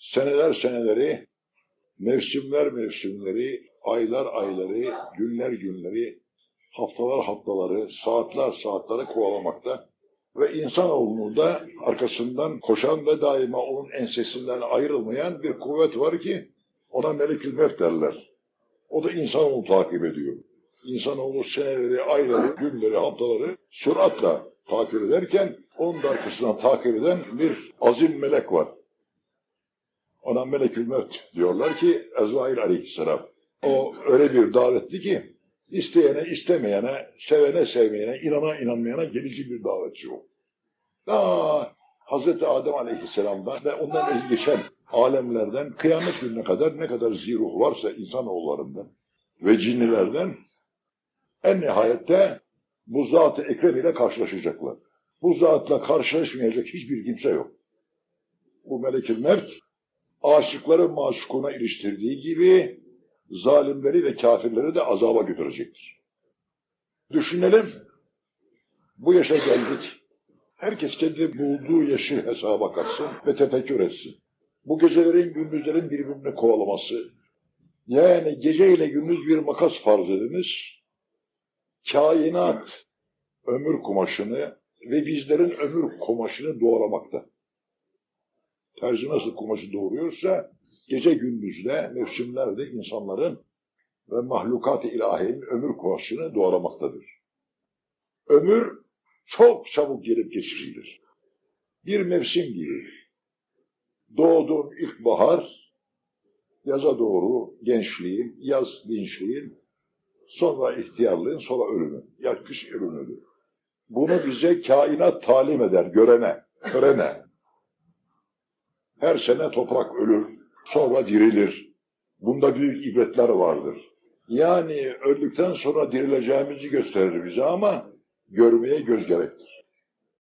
seneler seneleri, mevsimler mevsimleri, aylar ayları, günler günleri, haftalar haftaları, saatler saatleri kovalamakta ve insanoğlunun da arkasından koşan ve daima onun ensesinden ayrılmayan bir kuvvet var ki ona melekül mevt derler. O da insanoğlu takip ediyor. İnsanoğlu seneleri, ayları, günleri, haftaları süratle takip ederken onun da arkasından takip eden bir azim melek var. Ona melekül mevt diyorlar ki Ezrail aleyhisselam. O öyle bir davetli ki isteyene istemeyene, sevene sevmeyene, inana inanmayana gelici bir davetçi o. Daha Hazreti Adem Aleyhisselam'dan ve ondan önce geçen alemlerden kıyamet gününe kadar ne kadar ziruh varsa insanoğullarından ve cinnilerden en nihayette bu zat-ı ekrem ile karşılaşacaklar. Bu zatla karşılaşmayacak hiçbir kimse yok. Bu melekül mevt aşıkları maşukuna iliştirdiği gibi zalimleri ve kafirleri de azaba götürecektir. Düşünelim, bu yaşa geldik. Herkes kendi bulduğu yaşı hesaba katsın ve tefekkür etsin. Bu gecelerin gündüzlerin birbirini kovalaması, yani gece ile gündüz bir makas farz ediniz, kainat ömür kumaşını ve bizlerin ömür kumaşını doğramakta. Terzi nasıl kumaşı doğuruyorsa, gece gündüzde, mevsimlerde insanların ve mahlukat-ı ilahiyenin ömür kumaşını doğramaktadır. Ömür çok çabuk gelip geçicidir. Bir mevsim gibi. Doğduğun ilkbahar, yaza doğru gençliğin, yaz gençliğin, sonra ihtiyarlığın, sonra ölümün. Ya kış ölümüdür. Bunu bize kainat talim eder, görene, görene. Her sene toprak ölür, sonra dirilir. Bunda büyük ibretler vardır. Yani öldükten sonra dirileceğimizi gösterir bize ama görmeye göz gerektir.